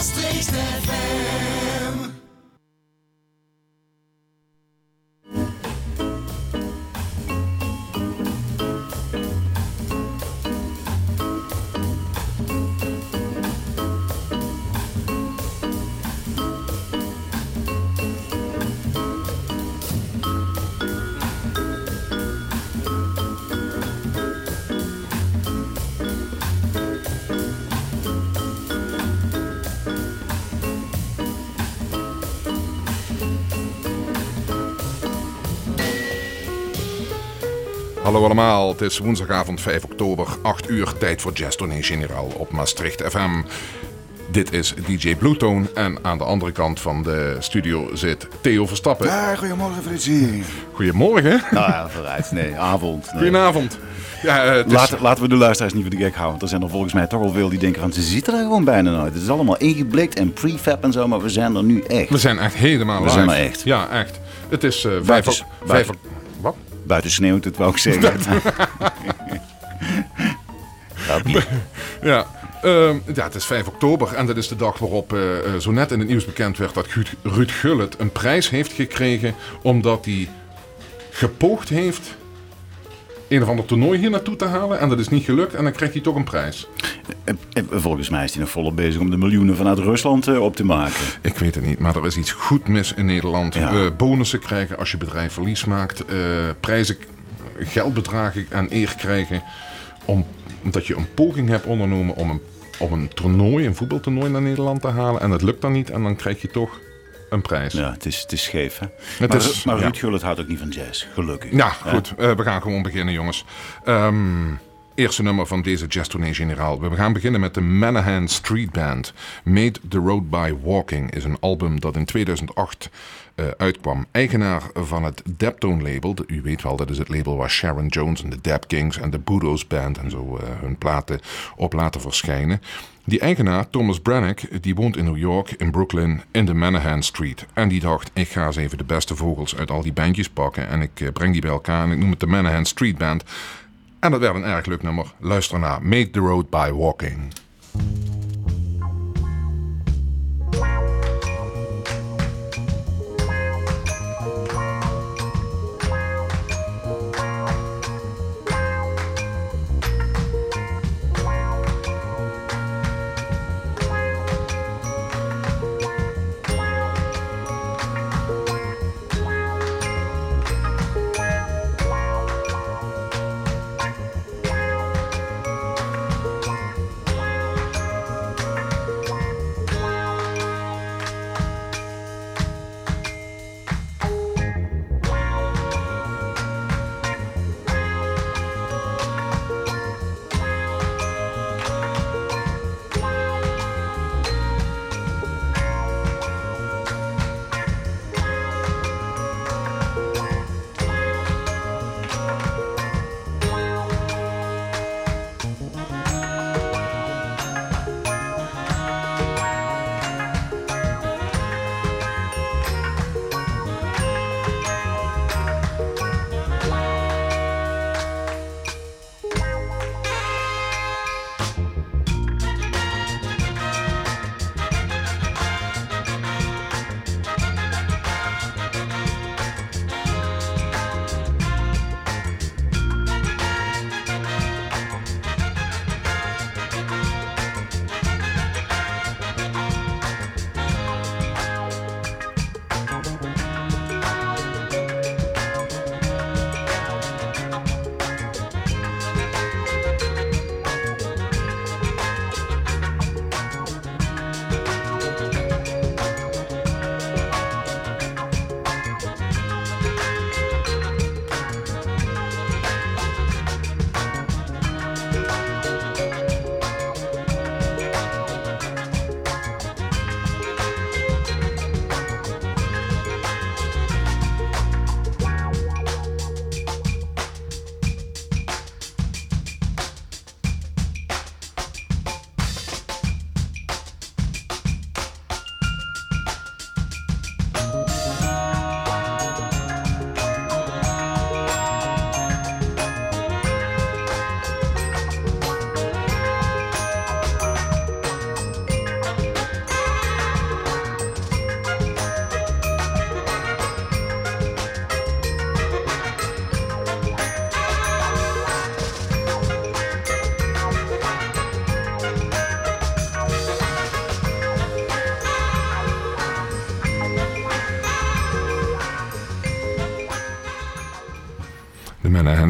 Maastricht FM. Hallo allemaal, het is woensdagavond 5 oktober, 8 uur, tijd voor Jazz Tournee Generaal op Maastricht FM. Dit is DJ Bluetone en aan de andere kant van de studio zit Theo Verstappen. Ja, goedemorgen Fritsie. Goedemorgen, Nou ja, vooruit. Nee, avond. Nee. goedenavond. Ja, eh, het is, Laten, laten we de luisteraars niet voor de gek houden. Want er zijn er volgens mij toch al veel die denken van ze zitten er gewoon bijna nooit. Het is allemaal ingeblikt en prefab en zo, maar we zijn er nu echt. we zijn echt helemaal We zijn er echt. Ja, echt. Het is eh 5 Buiten- ok- buiten- sneeuwt het, wou ik zeggen. Ja. ehm, ja, het is 5 oktober en dat is de dag waarop eh, eh, zo net in het nieuws bekend werd dat Ruud, Ruud Gullit een prijs heeft gekregen omdat hij gepoogd heeft een of ander toernooi hier naartoe te halen en dat is niet gelukt en dan krijgt hij toch een prijs. En- en Volgens mij is hij nog volop bezig om de miljoenen vanuit Rusland eh, op te maken. Ik weet het niet, maar er is iets goed mis in Nederland. Ja. Eh, bonussen krijgen als je bedrijf verlies maakt, eh, prijzen, geldbedragen en eer krijgen om, omdat je een poging hebt ondernomen om een, om een toernooi, een voetbaltoernooi naar Nederland te halen en het lukt dan niet en dan krijg je toch een prijs. Ja, het is, het is scheef, hè? Het maar is- maar ja. Ruud Gullit houdt ook niet van jazz, gelukkig. Ja, goed. eh, we gaan gewoon beginnen, jongens. Ehm, eerste nummer van deze Jazz Tournee Generaal. We gaan beginnen met de Manahan Street Band. Made the Road by Walking is een album dat in 2008 eh, uitkwam. Eigenaar van het Deptone label. De- u weet wel, dat is het label waar Sharon Jones en de Dap Kings en de Budo's Band en zo eh, hun platen op laten verschijnen. Die eigenaar, Thomas Brannick, die woont in New York, in Brooklyn, in de Manahan Street. En die dacht, ik ga eens even de beste vogels uit al die bandjes pakken. En ik eh, breng die bij elkaar en ik noem het de Manahan Street Band. En dat werd een erg leuk nummer. Luister naar Make the Road by Walking.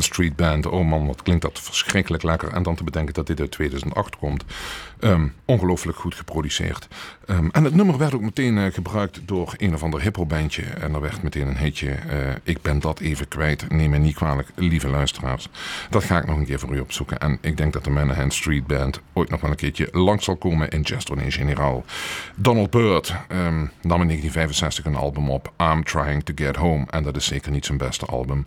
De Manhattan Street Band. Oh man, wat klinkt dat verschrikkelijk lekker. En dan te bedenken dat dit uit 2008 komt. Um, ongelooflijk goed geproduceerd. Um, en het nummer werd ook meteen uh, gebruikt door een of ander hiphopbandje. En er werd meteen een hitje. Uh, ik ben dat even kwijt. Neem me niet kwalijk, lieve luisteraars. Dat ga ik nog een keer voor u opzoeken. En ik denk dat de Manhattan Street Band ooit nog wel een keertje langs zal komen in Jazz Tournee Generaal. Donald Byrd um, nam in 1965 een album op. I'm Trying to Get Home. En dat is zeker niet zijn beste album.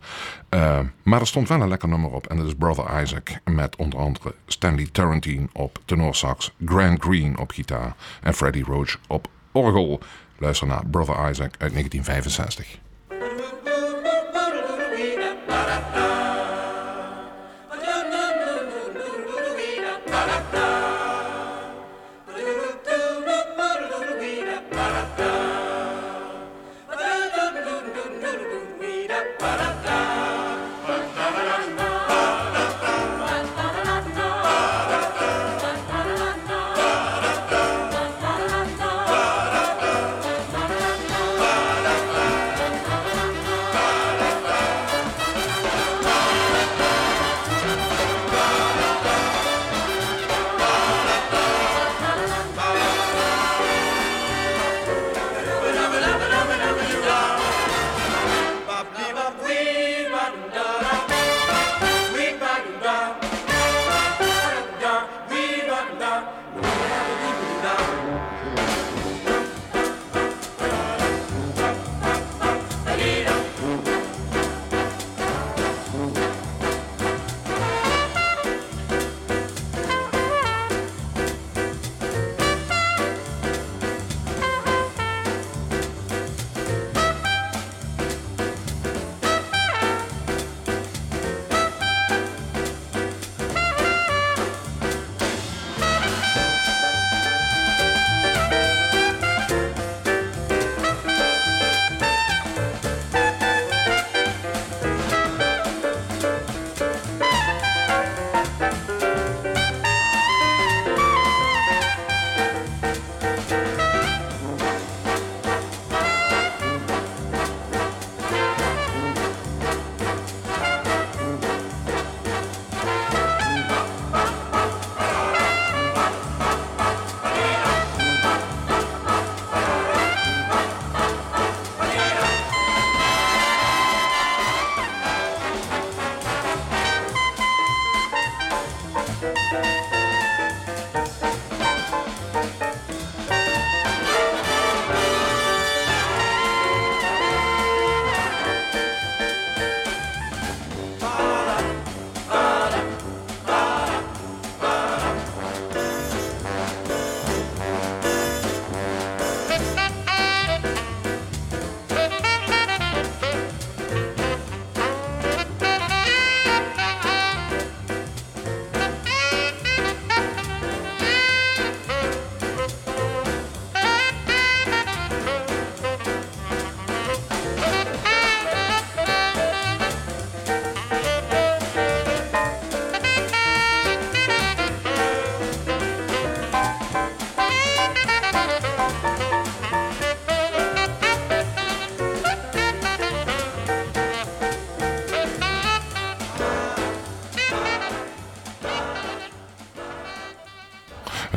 Maar er stond wel een lekker nummer op. En dat is Brother Isaac. Met onder andere Stanley Tarantine op tenorsax. Grant Green op gitaar. En Freddie Roach op orgel. Luister naar Brother Isaac uit 1965.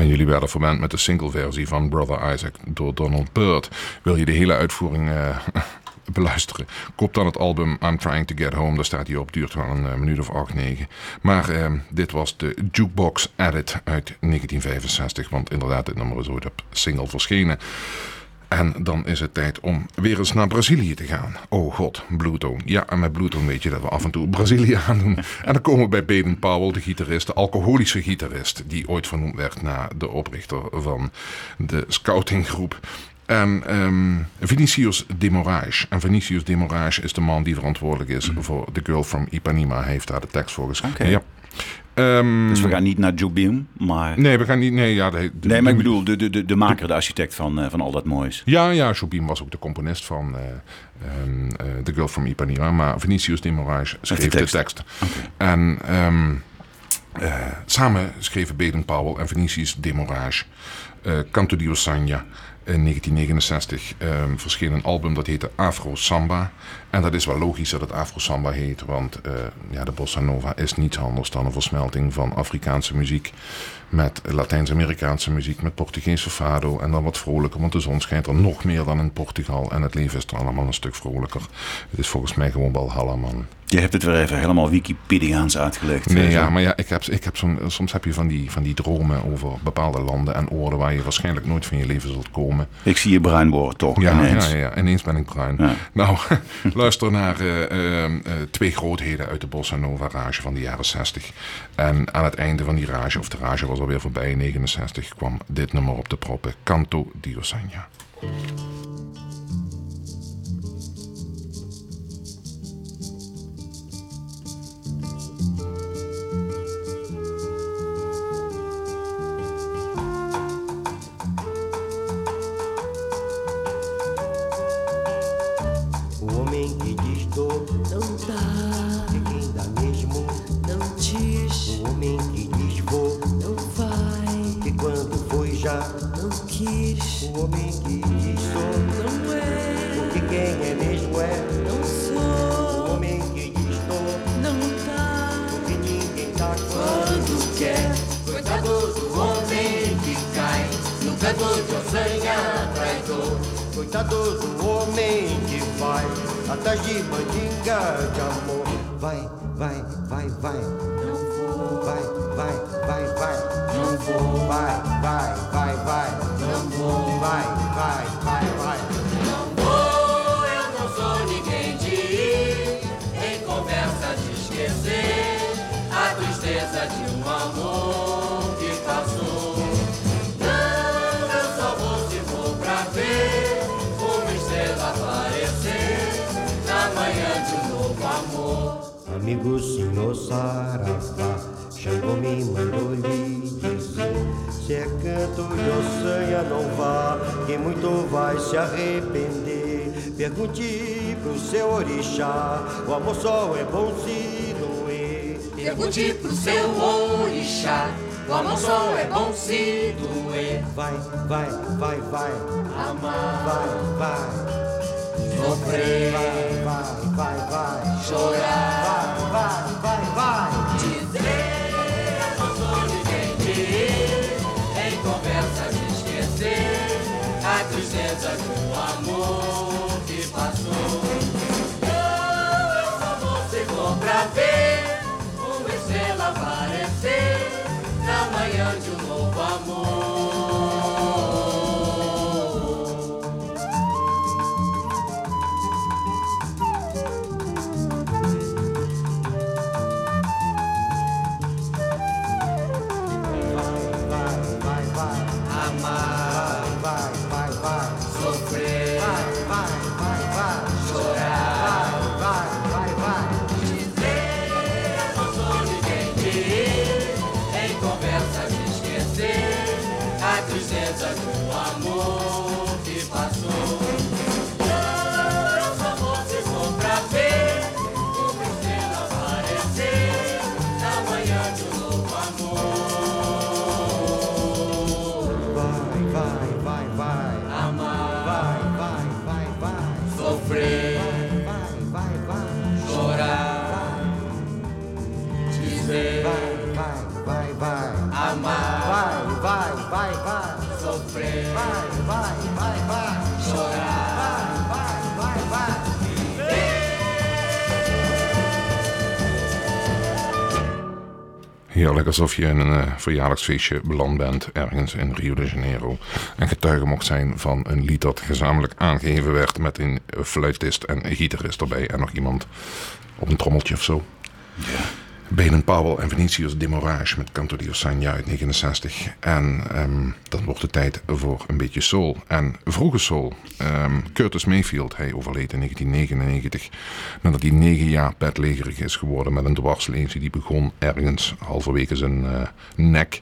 Jullie werden verwend met de single-versie van Brother Isaac door Donald Byrd. Wil je de hele uitvoering uh, beluisteren? Koop dan het album I'm Trying to Get Home. Daar staat hij op. Duurt wel een uh, minuut of acht, negen. Maar uh, dit was de Jukebox Edit uit 1965. Want inderdaad, dit nummer is ooit op single verschenen. En dan is het tijd om weer eens naar Brazilië te gaan. Oh god, Bluetooth. Ja, en met Bluetooth weet je dat we af en toe Brazilië aan doen. En dan komen we bij Baden Powell, de gitarist, de alcoholische gitarist... die ooit vernoemd werd naar de oprichter van de scoutinggroep. En um, Vinicius de Moraes. En Vinicius de Moraes is de man die verantwoordelijk is mm. voor The Girl from Ipanema. Hij heeft daar de tekst voor geschreven. Okay. Ja. Um, dus we gaan niet naar Jobim, maar... Nee, we gaan niet... Nee, ja, de, de, nee maar ik bedoel, de, de, de maker, de architect van, uh, van al dat moois. Ja, ja, Jobim was ook de componist van uh, um, uh, The Girl from Ipanema. Maar Vinicius de Moraes schreef de tekst. De tekst. Okay. En um, samen schreven Baden Powell en Vinicius de Moraes Canto di Osagna... In 1969 ehm, verscheen een album dat heette Afro Samba. En dat is wel logisch dat het Afro Samba heet, want eh, ja, de bossa nova is niets anders dan een versmelting van Afrikaanse muziek met Latijns-Amerikaanse muziek, met Portugese fado en dan wat vrolijker, want de zon schijnt er nog meer dan in Portugal en het leven is er allemaal een stuk vrolijker. Het is volgens mij gewoon Valhalla, man. Je hebt het weer even helemaal Wikipediaans uitgelegd. Nee, ja, maar ja, ik heb, ik heb soms heb je van die, van die dromen over bepaalde landen en oorden waar je waarschijnlijk nooit van je leven zult komen. Ik zie je bruin worden toch Ja, ineens. ja, ja, ineens ben ik bruin. Ja. Nou, luister naar eh, eh, eh, twee grootheden uit de Bossa Nova rage van de jaren 60. En aan het einde van die rage, of de rage was alweer voorbij in 69, kwam dit nummer op de proppen. Canto di Osagna. Orixá, o amor só é bom se doer. Vai, vai, vai, vai, Amar, vai, vai. Sofrer, Vai, vai, vai, vai. Chorar. Vai, vai, vai Vai, vai, sofrer, Vai, vai, vai, vai chorar. Vai, vai, vai, vai Heerlijk, alsof je in een eh, verjaardagsfeestje beland bent ergens in Rio de Janeiro. En getuige mocht zijn van een lied dat gezamenlijk aangegeven werd met een fluitist en een gitarist erbij. En nog iemand op een trommeltje of zo. Benen Powell en Vinicius de Moraes met Canto di uit 69. En ehm, dan wordt het tijd voor een beetje soul. En vroege soul. Ehm, Curtis Mayfield, hij overleed in 1999. Nadat hij negen jaar bedlegerig is geworden met een dwarslesie. Die begon ergens halverwege zijn eh, nek.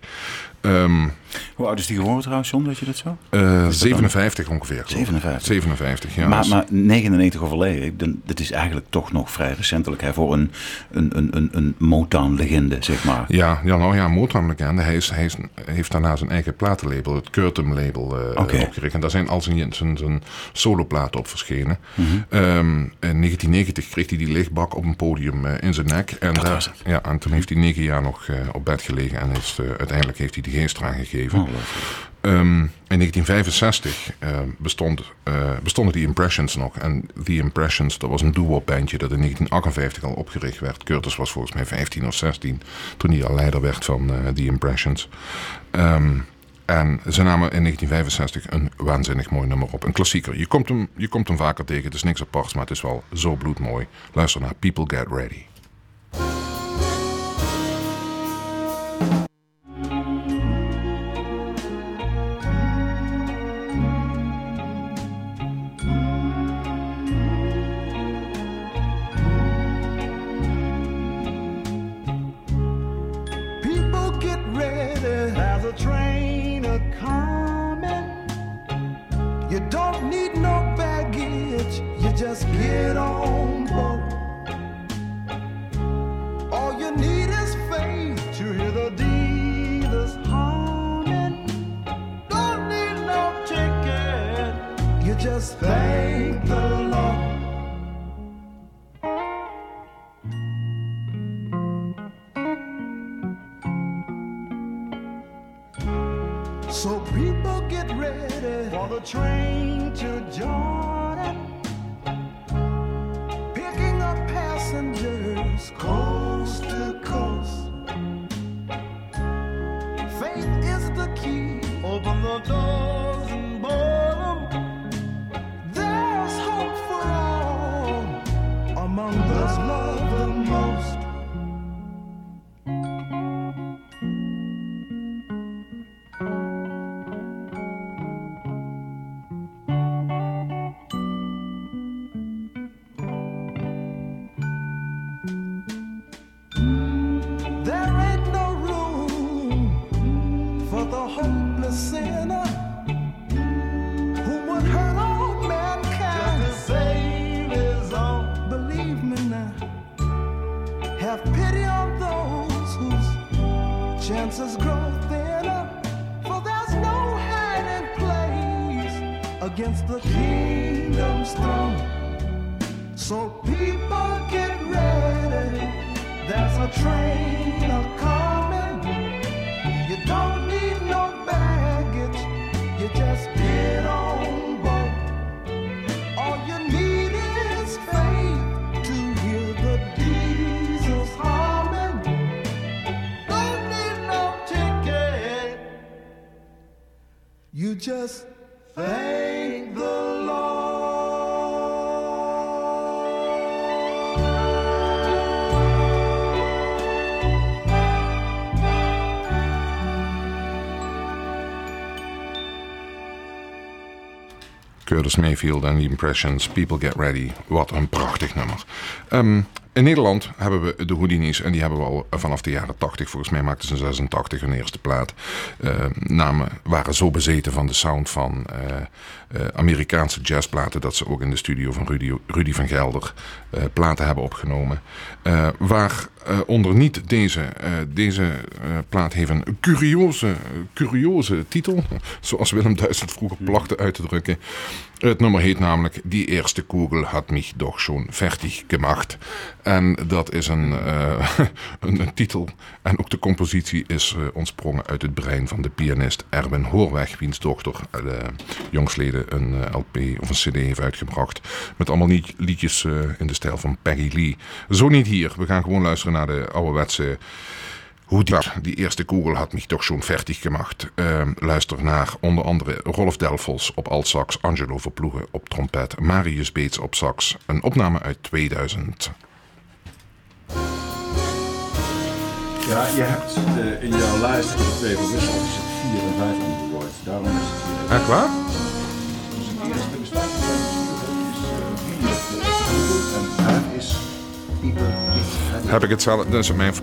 Ehm, Hoe oud is die geworden trouwens, John? Weet je dat zo? eh, 57 ongeveer. geloof ik. 57. 57, ja. maar, Dus- maar 99 overleden, dat is eigenlijk toch nog vrij recentelijk hè, voor een, een, een, een, een Motown-legende, zeg maar. Ja, ja, nou ja, Motown-legende. Hij, is, hij is, heeft daarna zijn eigen platenlabel, het Curtum-label, eh, opgericht. En daar zijn al zijn, zijn, zijn soloplaten op verschenen. Mhm. Ehm, in 1990 kreeg hij die lichtbak op een podium eh, in zijn nek. En, daar- was het. Ja, en toen heeft hij negen jaar nog eh, op bed gelegen. En is, eh, uiteindelijk heeft hij de geest eraan gegeven. Oh, Ehm, in 1965 eh, bestond, eh, bestonden die Impressions nog. En die Impressions, dat was een doo-wop bandje dat in 1958 al opgericht werd. Curtis was volgens mij 15 of 16 toen hij al leider werd van eh die Impressions. Ehm, en ze namen in 1965 een waanzinnig mooi nummer op. Een klassieker. Je komt hem, je komt hem vaker tegen. Het is niks aparts, maar het is wel zo bloedmooi. Luister naar People Get Ready. Train just thank the. Curtis Mayfield en The Impressions, People Get Ready. Wat een prachtig nummer. Ehm, in Nederland hebben we de Houdini's en die hebben we al vanaf de jaren 80. Volgens mij maakten ze in 86 hun eerste plaat. Ehm, namen waren zo bezeten van de sound van eh, eh, Amerikaanse jazzplaten dat ze ook in de studio van Rudy, van Gelder eh, platen hebben opgenomen. Eh, waar eh, onder niet deze, eh, deze eh, plaat heeft een curiose, curiose titel. Zoals Willem Duis het vroeger plachte uit te drukken. Het nummer heet namelijk Die eerste kogel had mich doch schon fertig gemacht. En dat is een, eh, een, titel. En ook de compositie is eh, ontsprongen uit het brein van de pianist Erwin Hoorweg, wiens dochter eh, jongsleden een LP of een CD heeft uitgebracht. Met allemaal lied- liedjes in de stijl van Peggy Lee. Zo niet hier. We gaan gewoon luisteren naar de ouderwetse. Hoe die, die eerste kogel had mich toch schon fertig gemacht. Ehm, luister naar onder andere Rolf Delfos op altsax, Angelo Verploegen op trompet, Marius Beets op sax. Een opname uit 2000. Ja, je hebt eh, in jouw lijst heb je twee verwisseld. Er zit 4 en 5 omgegooid. Daarom is het hier. Echt waar? Dus het eerste bestaat van 4 en 5 is hyper. Heb ik hetzelfde? Dat is mijn.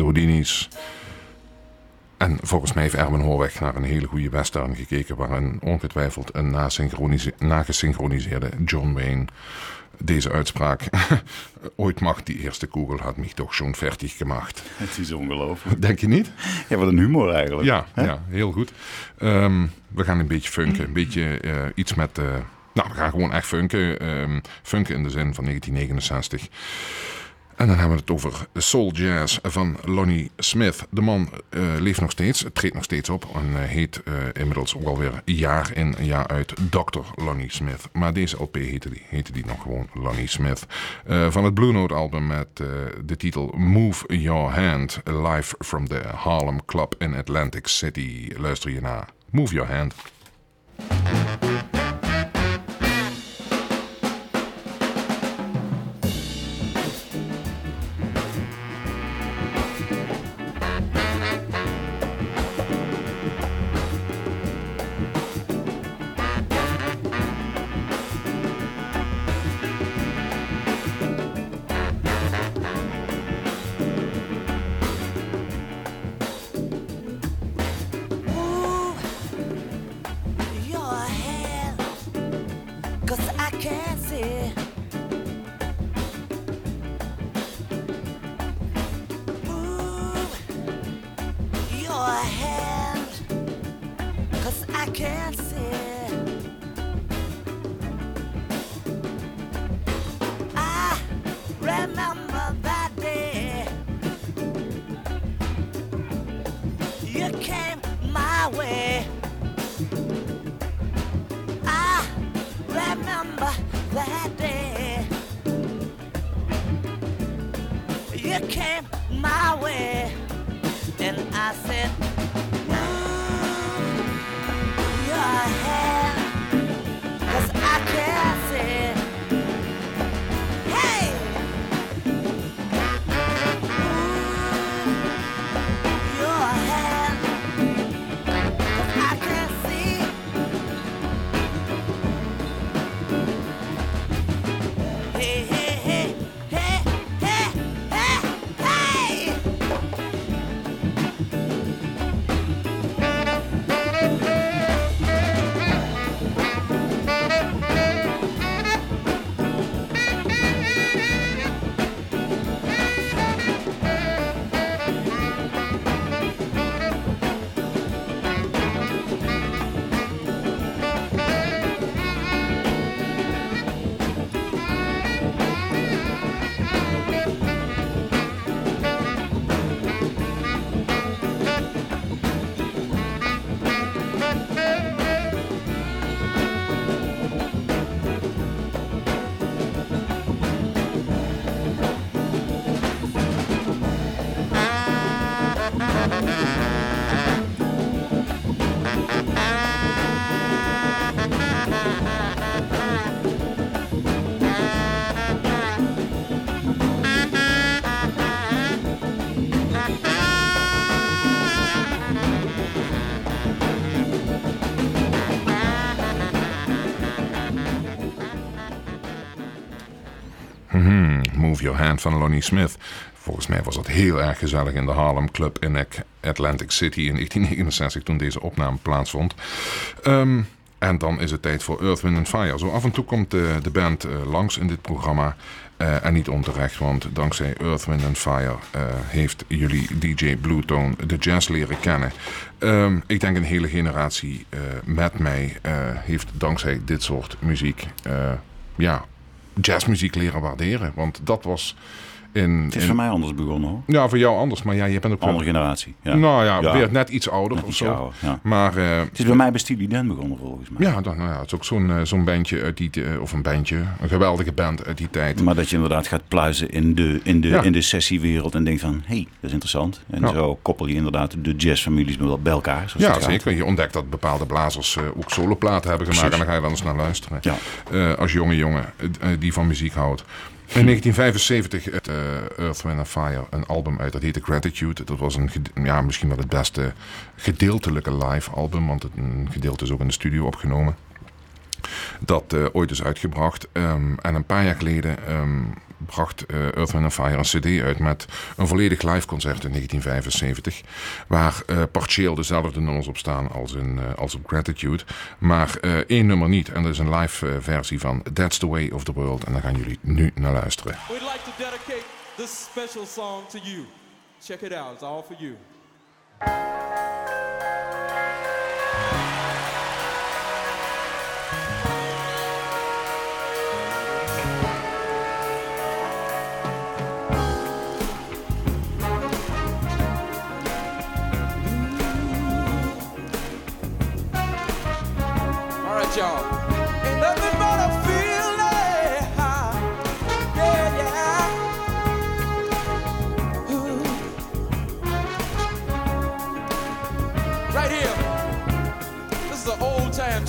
De Houdini's. En volgens mij heeft Erwin Hoorweg naar een hele goede western gekeken... waarin ongetwijfeld een nagesynchroniseerde John Wayne deze uitspraak... ooit mag die eerste kogel had mich toch zo'n fertig gemaakt. Het is ongelooflijk. Denk je niet? Ja, wat een humor eigenlijk. Ja, ja heel goed. Ehm, we gaan een beetje funken. Een beetje eh, iets met... eh, nou, we gaan gewoon echt funken. Ehm, funken in de zin van 1969. En dan hebben we het over soul jazz van Lonnie Smith. De man eh, leeft nog steeds, treedt nog steeds op en eh, heet eh, inmiddels ook alweer jaar in jaar uit Dr. Lonnie Smith. Maar deze LP heette die, heette die nog gewoon Lonnie Smith. Van het Blue Note album met de titel Move Your Hand, live from the Harlem Club in Atlantic City. Luister je naar Move Your Hand. Hand van Lonnie Smith. Volgens mij was dat heel erg gezellig in de Harlem Club in Atlantic City in 1969 toen deze opname plaatsvond. Ehm, en dan is het tijd voor Earth, Wind Fire. Zo af en toe komt de, de band eh, langs in dit programma. eh, en niet onterecht, want dankzij Earth, Wind Fire eh, heeft jullie DJ Bluetone de jazz leren kennen. Ehm, ik denk een hele generatie met mij heeft dankzij dit soort muziek ja, jazzmuziek leren waarderen. Want dat was in... Het is in- voor mij anders begonnen hoor. Ja, voor jou anders. Maar ja, je bent ook... wel- Andere generatie. Ja. Nou ja, Ja. weer net iets ouder Net of iets zo. ouder, ja. Maar eh, Het is bij mij bij Dan begonnen volgens mij. ja, dan, nou ja, het is ook zo'n eh, zo'n bandje uit die... eh, of een bandje, een geweldige band uit die tijd. Maar dat je inderdaad gaat pluizen in de, in de, in de sessiewereld en denkt van, hé, hey, dat is interessant. En zo koppel je inderdaad de jazzfamilies bij elkaar. Ja, zeker. Je ontdekt dat bepaalde blazers ook soloplaten hebben gemaakt. Precies. En dan ga je wel eens naar luisteren. Ja. Als jonge jongen die van muziek houdt. In 1975 het eh, Earth, Wind Fire een album uit. Dat heette Gratitude. Dat was een, ja, misschien wel het beste gedeeltelijke live album. Want het, een gedeelte is ook in de studio opgenomen. Dat eh, ooit is uitgebracht. Ehm, en een paar jaar geleden ehm, bracht eh Earth, Fire een cd uit met een volledig live concert in 1975. Waar eh, partieel dezelfde nummers op staan als, in, als op Gratitude. Maar één nummer niet. En dat is een live versie van That's the Way of the World. En daar gaan jullie nu naar luisteren. We'd like to dedicate this special song to you. Check it out, it's all for you.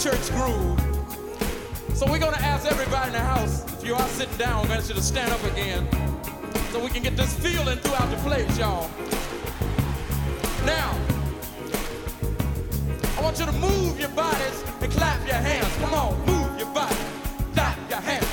Church groove. So we're gonna ask everybody in the house, if you are sitting down, we're gonna you to stand up again. So we can get this feeling throughout the place, y'all. Now, I want you to move your bodies and clap your hands. Come on, move your body, clap your hands.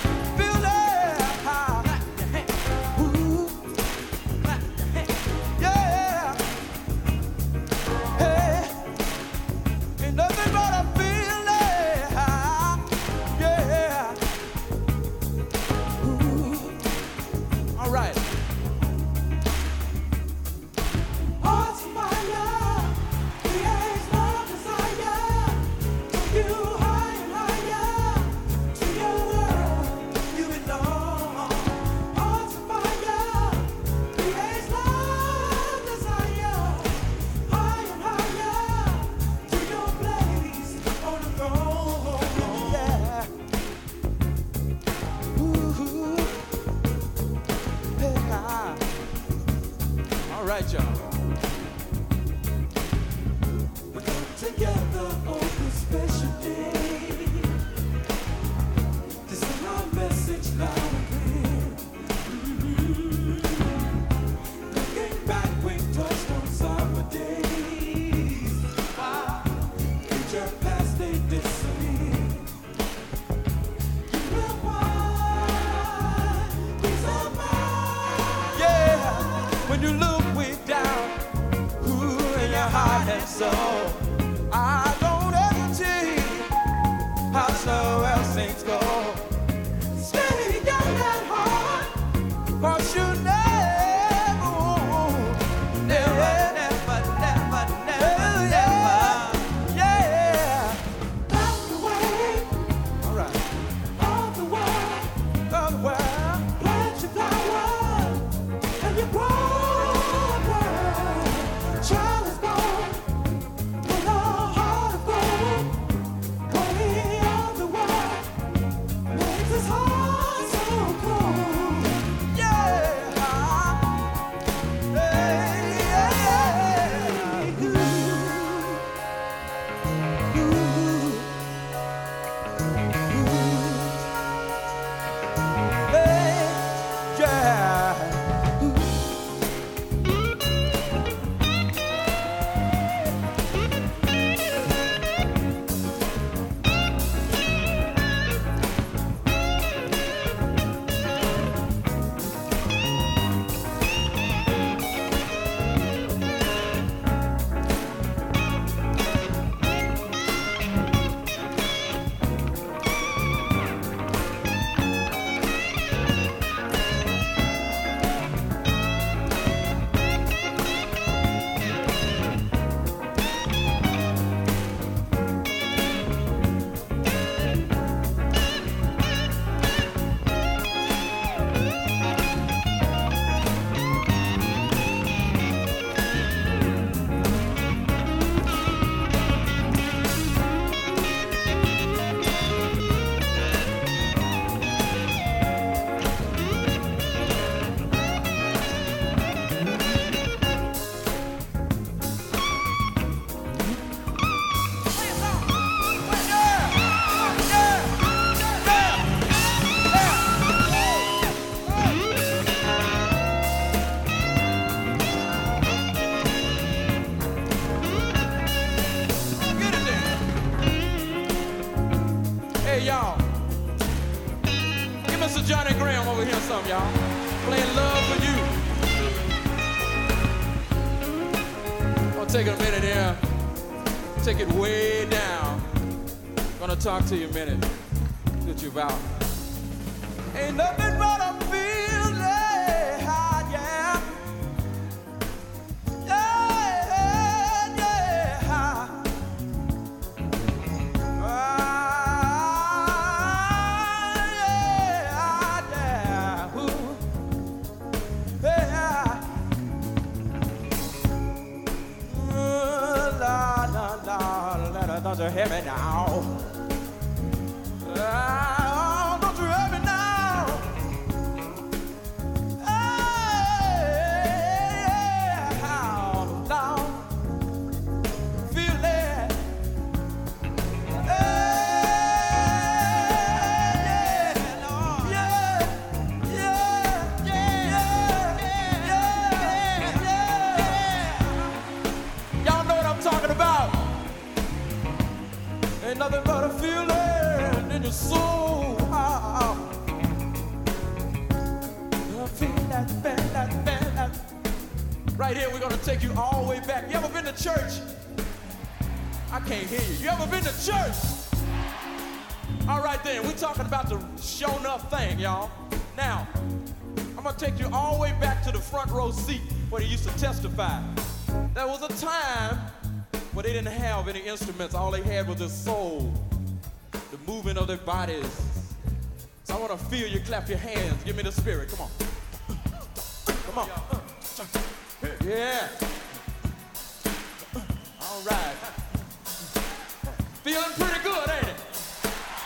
Talk to you a minute. Get you about. Bodies. So I wanna feel you clap your hands. Give me the spirit. Come on. Come on. Yeah. All right. Feeling pretty good, ain't it?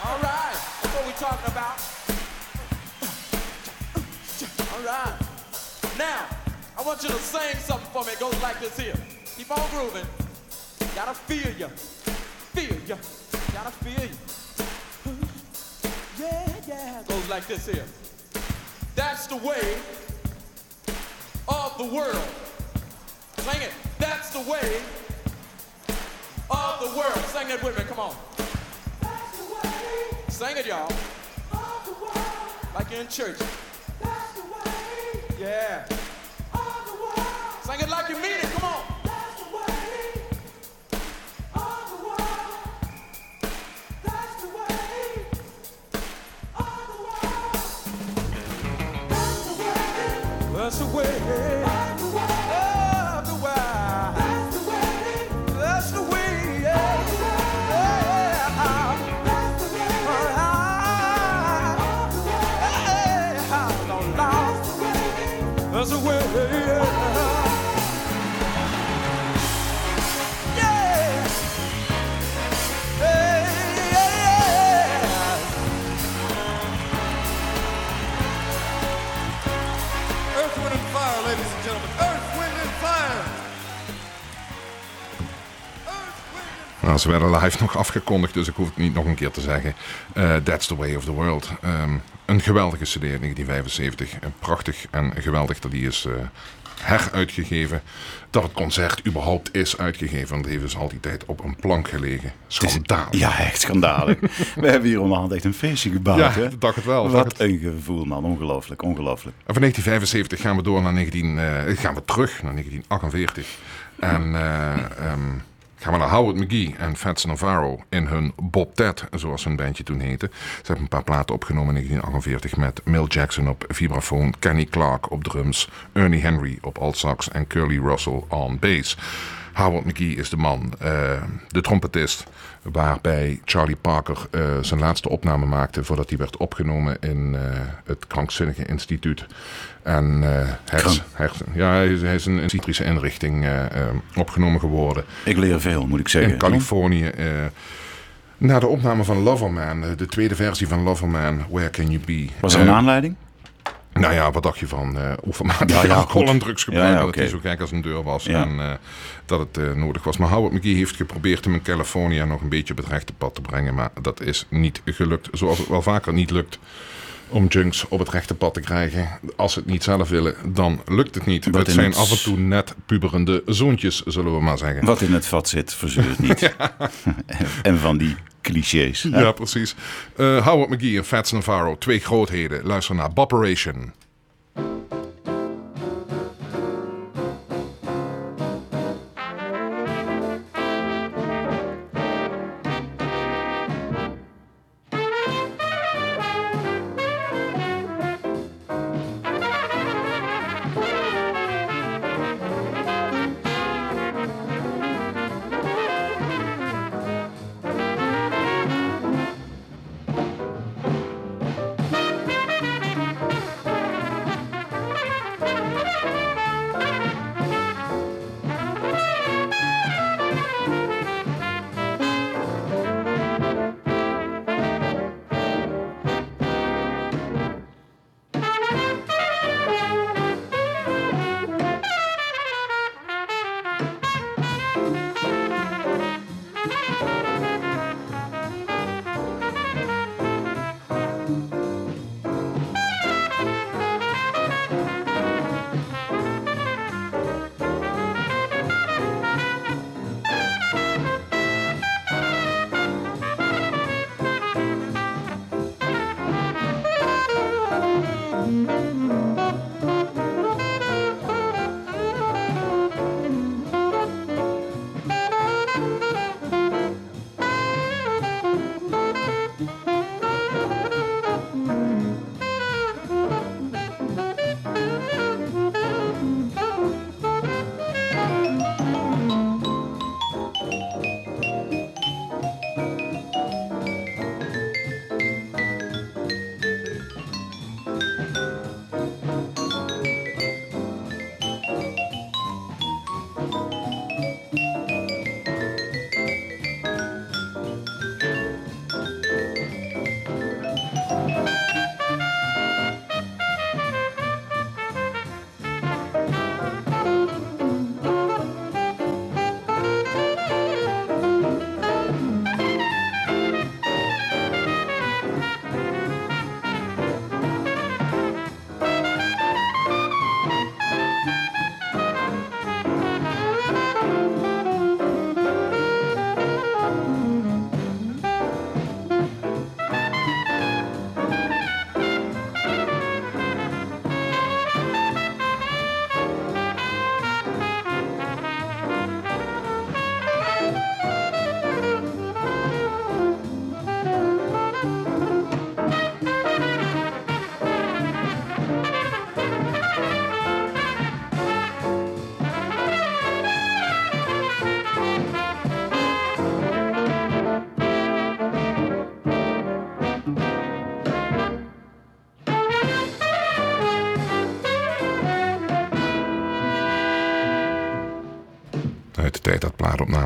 All right. That's what we're talking about. All right. Now, I want you to sing something for me. It goes like this here. Keep on grooving. Gotta feel you. Feel you. Gotta feel you. Goes like this here. That's the way of the world. Sing it. That's the way of the world. Sing it with me. Come on. Sing it, y'all. Like you're in church. Yeah. Sing it like you mean it. Come on. Nou, ze werden live nog afgekondigd, dus ik hoef het niet nog een keer te zeggen. Eh, That's the way of the world. Ehm, een geweldige CD uit 1975. Een prachtig en geweldig dat die is eh, heruitgegeven. Dat het concert überhaupt is uitgegeven. Want het heeft dus al die tijd op een plank gelegen. Schandaal. Ja, echt schandalig. We hebben hier onderhand echt een feestje gebouwd. Ja, hè? ik dacht het wel. Wat het. een gevoel, man. Ongelooflijk, ongelooflijk. En van 1975 gaan we door naar 19, eh, gaan we terug naar 1948. En eh, ehm, gaan we naar Howard McGee en Fats Navarro in hun Bob Ted, zoals hun bandje toen heette. Ze hebben een paar platen opgenomen in 1948 met Mill Jackson op vibrafoon, Kenny Clark op drums, Ernie Henry op altsax en Curly Russell on bass. Howard McGee is de man, eh, de trompetist, waarbij Charlie Parker eh, zijn laatste opname maakte voordat hij werd opgenomen in eh, het Krankzinnige Instituut. En hij, is, hij, ja, hij, is, in een psychiatrische inrichting opgenomen geworden Ik leer veel, moet ik zeggen. in Californië. na de opname van Loverman, de tweede versie van Loverman, Where Can You Be? Was er een aanleiding? Nou ja, wat dacht je van uh, oefenmatig Ja, ja, gebruiken? Ja, ja, Dat hij zo gek als een deur was Ja. en eh, dat het eh, nodig was. Maar Howard McGee heeft geprobeerd hem in Californië nog een beetje op het rechte pad te brengen. Maar dat is niet gelukt. Zoals het wel vaker niet lukt om junks op het rechte pad te krijgen. Als ze het niet zelf willen, dan lukt het niet. Wat het zijn het- af en toe net puberende zoontjes, zullen we maar zeggen. Wat in het vat zit, verzuurt niet. en van die clichés. Ja, precies. Eh, Howard McGee en Fats Navarro, twee grootheden. Luister naar Boperation.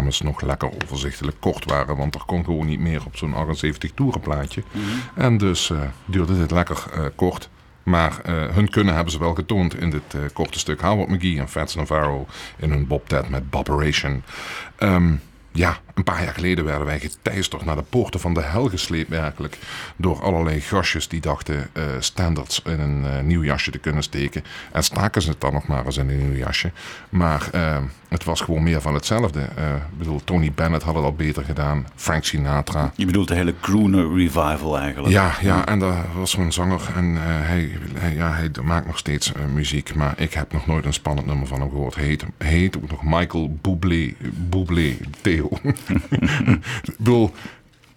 Plaatopnames nog lekker overzichtelijk kort waren. Want er kon gewoon niet meer op zo'n 78 toeren plaatje. En dus eh, duurde dit lekker eh, kort. Maar eh, hun kunnen hebben ze wel getoond in dit korte stuk. Howard McGee en Fats Navarro in hun Bobcat met Boperation. Ehm ja, een paar jaar geleden werden wij geteisterd naar de poorten van de hel gesleept werkelijk. Door allerlei gastjes die dachten eh, standards in een eh, nieuw jasje te kunnen steken. En staken ze het dan nog maar eens in een nieuw jasje. Maar eh, het was gewoon meer van hetzelfde. Ik bedoel, Tony Bennett had het al beter gedaan. Frank Sinatra. Je bedoelt de hele crooner revival eigenlijk. Ja, ja, en daar was een zanger en hij, hij, ja, hij maakt nog steeds muziek, maar ik heb nog nooit een spannend nummer van hem gehoord. Hij heet, heet ook nog Michael Bublé, Bublé Theo. Ik bedoel,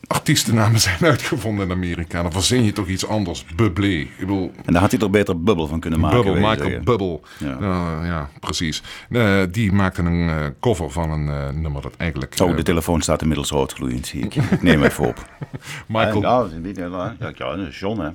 artiestennamen zijn uitgevonden in Amerika. Dan verzin je toch iets anders. Bublé. Ik bedoel, En daar had hij er beter bubbel van kunnen maken. Bubble, Michael. Bubble. Ja. Ja, ja precies. Eh, die maakte een eh, cover van een eh, nummer dat eigenlijk... Oh, de telefoon staat inmiddels roodgloeiend, zie ik. Ik neem even op. Michael Ja, ja, ja, ja, dat is John, hè.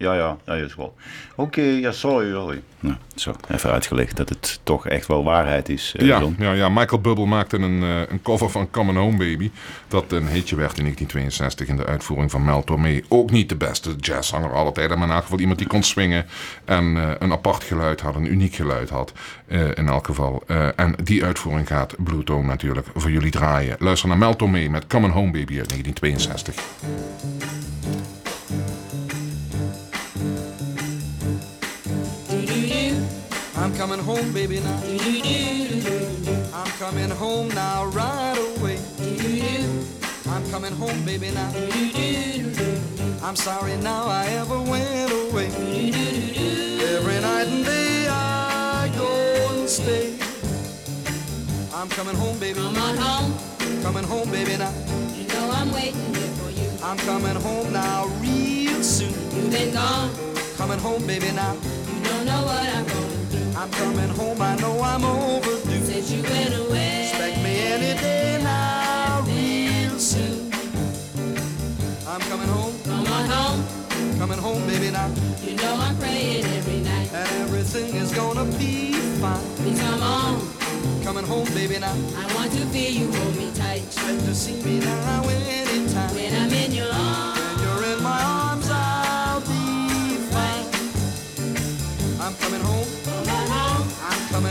Ja, ja, ja, is wel. Oké, ja, sorry, sorry. Nou, zo, even uitgelegd dat het toch echt wel waarheid is, eh, Ja, John. ja, ja, Michael Bubble maakte een, eh, een cover van Come on Home Baby. Dat een hitje werd in 1962 in de uitvoering van Mel Tormé. Ook niet de beste jazzzanger aller tijden. Maar in elk geval iemand die kon swingen. En eh, een apart geluid had, een uniek geluid had. eh, in elk geval. Eh, en die uitvoering gaat Blue Tone natuurlijk voor jullie draaien. Luister naar Mel Tormé met Come on Home Baby uit 1962. Coming home, baby, now. I'm coming home now, right away. I'm coming home, baby, now. I'm sorry now I ever went away. Every night and day I go and stay. I'm coming home, baby. Come on home, Coming home, baby, now. you know I'm waiting here for you. I'm coming home now real soon. You've been gone, Coming home, baby, now. I'm coming home, I know I'm overdue. Since you went away, Expect me any day now, real soon. I'm coming home, come on home, coming home, baby, now. you know I'm praying every night. And everything is gonna be fine. Please come on, Coming home, baby, now. I want to feel you hold me tight. Expect to see me now anytime. When I'm in your arms, When you're in my arms, I'll be fine. I'm coming home,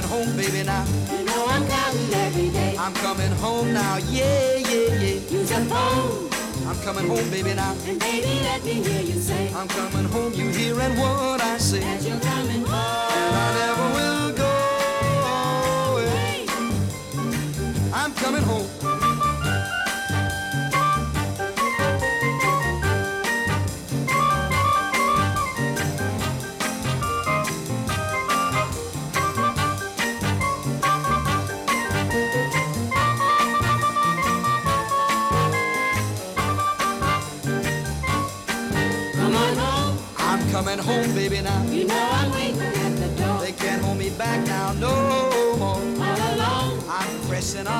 home, baby, now. you know I'm counting every day. I'm coming home now, yeah, yeah, yeah. Use a phone, I'm coming home, baby, now. and baby, let me hear you say I'm coming home, you hearing what I say. that you're coming home. And I never will go away. I'm coming home.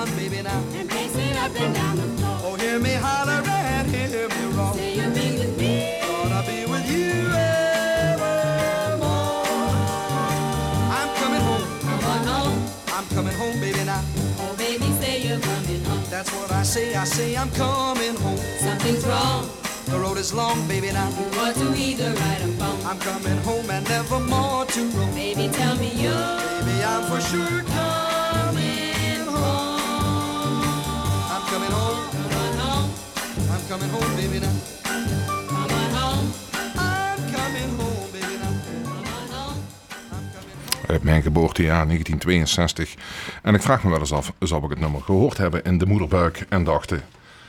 On, baby, now. and pacing up and down the floor. Oh, hear me holler and hear me roar. Say you'll be with me. Gonna be with you evermore. I'm coming home. Come on home, I'm coming home, baby, now. oh baby, say you're coming home. That's what I say. I say I'm coming home. Something's wrong. The road is long, baby, now. You want to either right or wrong. I'm coming home and never more to roam. Baby, tell me you're Baby, I'm for sure coming home, baby, now. come on home, I'm coming home, baby, now. come on home. I'm coming home. Uit mijn geboortejaar 1962. En ik vraag me wel eens af, zou ik het nummer gehoord hebben in de moederbuik en dachten,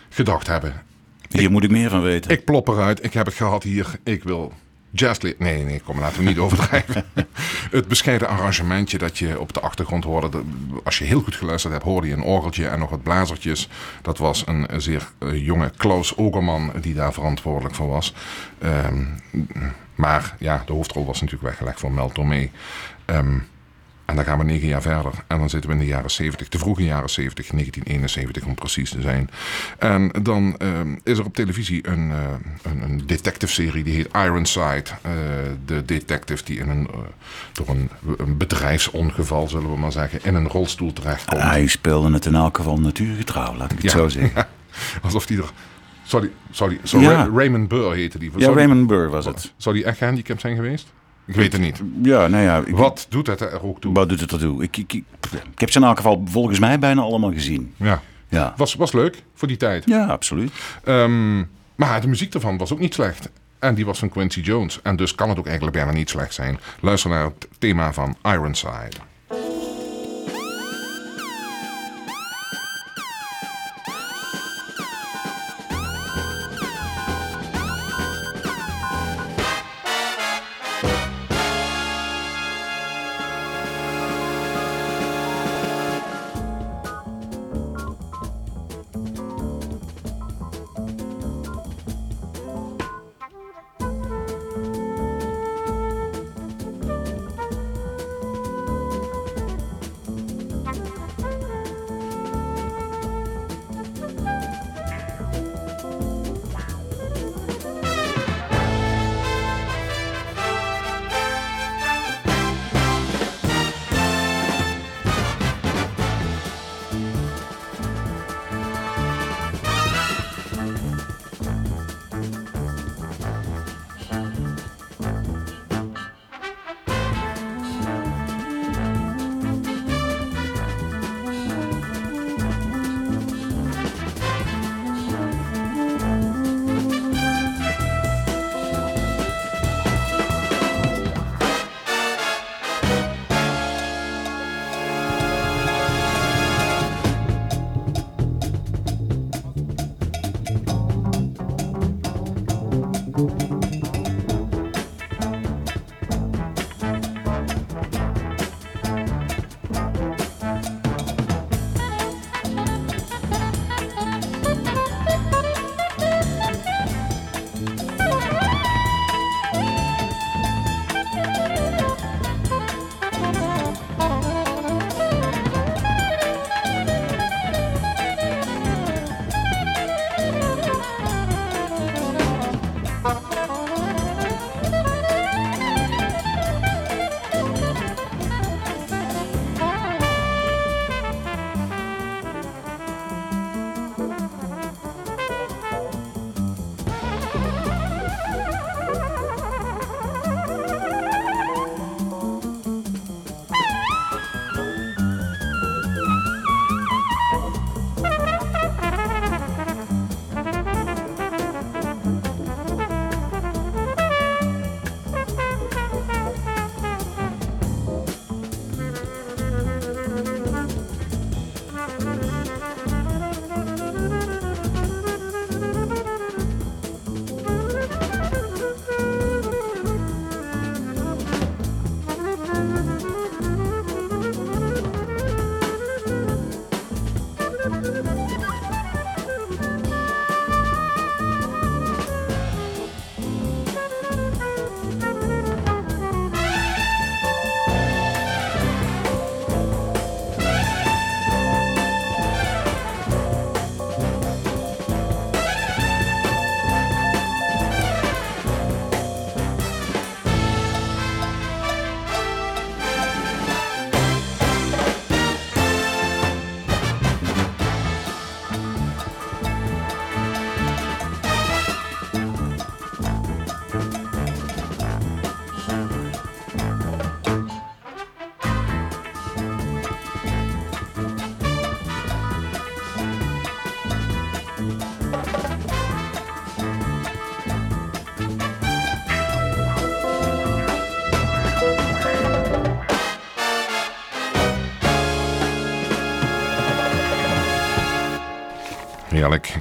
gedacht hebben. Hier moet ik meer van weten. Ik plop eruit, ik heb het gehad hier, ik wil Nee, nee, kom, laten we niet overdrijven. het bescheiden arrangementje dat je op de achtergrond hoorde. Als je heel goed geluisterd hebt, hoorde je een orgeltje en nog wat blazertjes. Dat was een zeer eh, jonge Klaus Ogerman die daar verantwoordelijk voor was. Ehm, maar ja, de hoofdrol was natuurlijk weggelegd voor Mel Tormé. Ehm, en dan gaan we negen jaar verder. En dan zitten we in de jaren 70, de vroege jaren 70, 1971 om precies te zijn. En dan ehm, is er op televisie een, eh, een, een detective-serie die heet Ironside. Eh, de detective die in een, eh, door een, een bedrijfsongeval, zullen we maar zeggen, in een rolstoel terechtkomt. Hij speelde het in elk geval natuurgetrouw, laat ik het zo zeggen. Alsof die er... Sorry, sorry, Ja. Raymond Burr heette die. Ja, Raymond Burr was het. Zou die echt gehandicapt zijn geweest? Ik weet het niet. Ja, nou ja. Ik, Wat doet het er ook toe? Wat doet het ertoe? Ik, ik, ik, ik heb ze in elk geval volgens mij bijna allemaal gezien. Ja. Ja, Was, was leuk voor die tijd. ja absoluut. Ehm, maar de muziek ervan was ook niet slecht. En die was van Quincy Jones. En dus kan het ook eigenlijk bijna niet slecht zijn. Luister naar het thema van Ironside.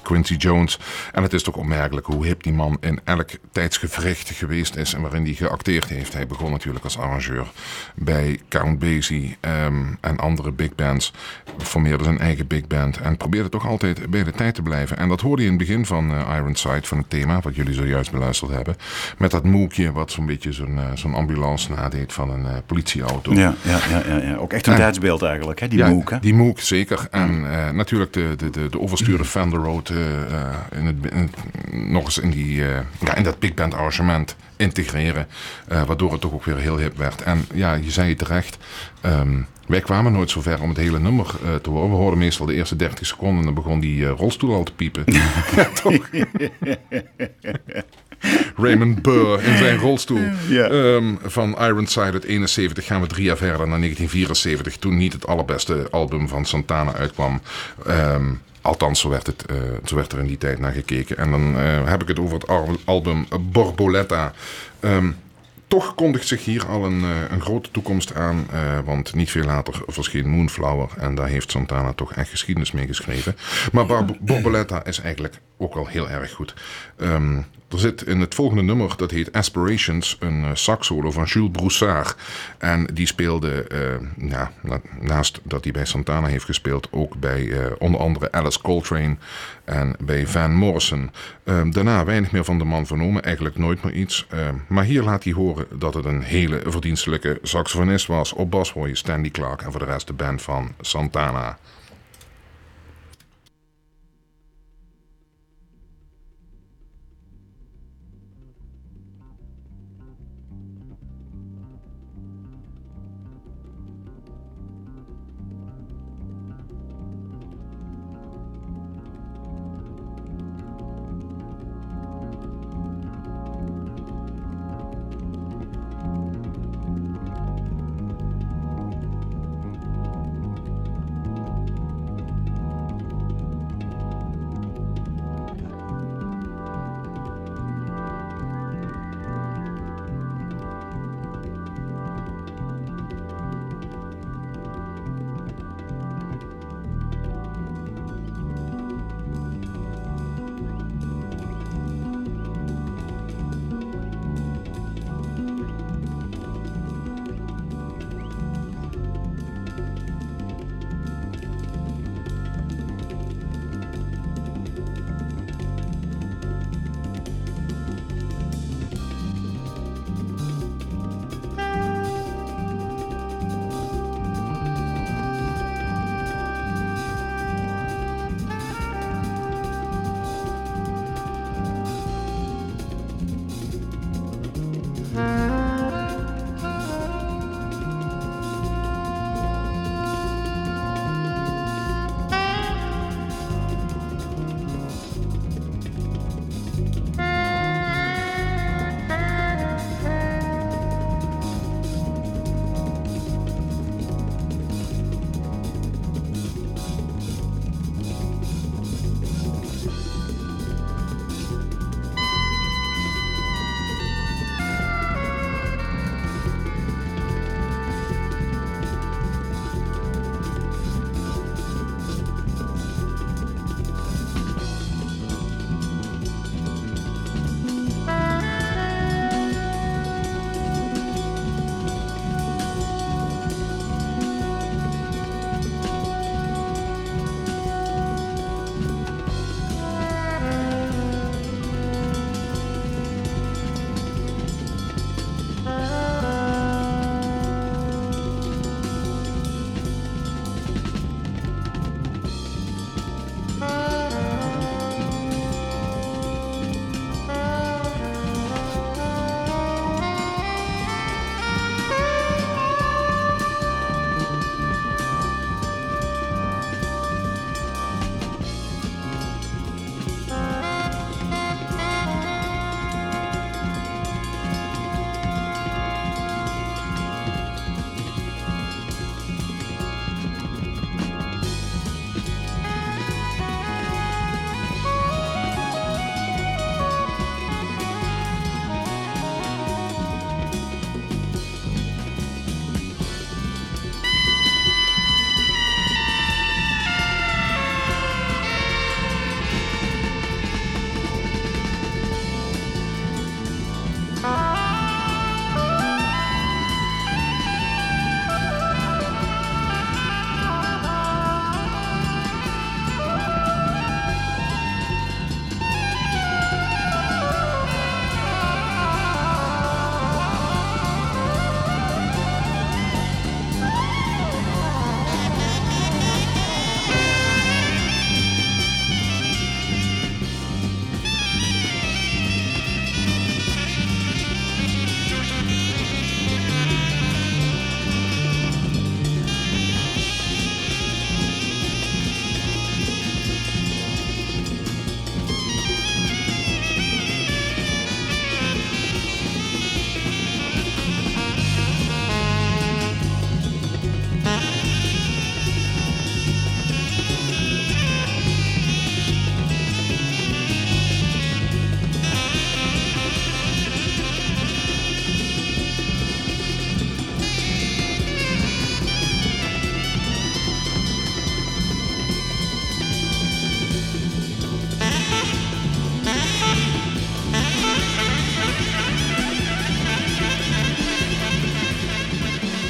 Quincy Jones. En het is toch opmerkelijk hoe hip die man in elk tijdsgevricht geweest is en waarin hij geacteerd heeft. Hij begon natuurlijk als arrangeur bij Count Basie ehm, en andere big bands. Formeerde zijn eigen big band en probeerde toch altijd bij de tijd te blijven. En dat hoorde je in het begin van eh, Ironside, van het thema, wat jullie zojuist beluisterd hebben. Met dat moekje wat zo'n beetje zo'n eh, zo'n ambulance nadeed van een eh, politieauto. Ja, ja, ja, ja, ja. ook echt een En- tijdsbeeld eigenlijk, hè? die ja, moek. Hè? Die moek, zeker. En natuurlijk de, de, de, de overstuurde Fender Road eh, eh, in het, in nog eens in, die, eh, ja, in dat big band arrangement integreren. waardoor het toch ook weer heel hip werd. En ja, je zei het terecht. ehm, wij kwamen nooit zo ver om het hele nummer te horen. We hoorden meestal de eerste 30 seconden en dan begon die rolstoel al te piepen. ja, toch? Raymond Burr in zijn rolstoel. Ehm, van Ironside uit 71 gaan we drie jaar verder naar 1974. Toen niet het allerbeste album van Santana uitkwam. Ehm, althans, zo werd, het, eh, zo werd er in die tijd naar gekeken. En dan eh, heb ik het over het al- album Borboletta. Ehm, toch kondigt zich hier al een, eh, een grote toekomst aan. eh, want niet veel later verscheen Moonflower. En daar heeft Santana toch echt geschiedenis mee geschreven. Maar Bar- Borboletta is eigenlijk ook wel heel erg goed. Ehm, er zit in het volgende nummer, dat heet Aspirations, een uh, saxsolo van Jules Broussard. En die speelde, eh, na- naast dat hij bij Santana heeft gespeeld, ook bij eh, onder andere Alice Coltrane en bij Van Morrison. Ehm, daarna weinig meer van de man vernomen, eigenlijk nooit meer iets. Ehm, maar hier laat hij horen dat het een hele verdienstelijke saxofonist was. Op bas hoor je Stanley Clark en voor de rest de band van Santana.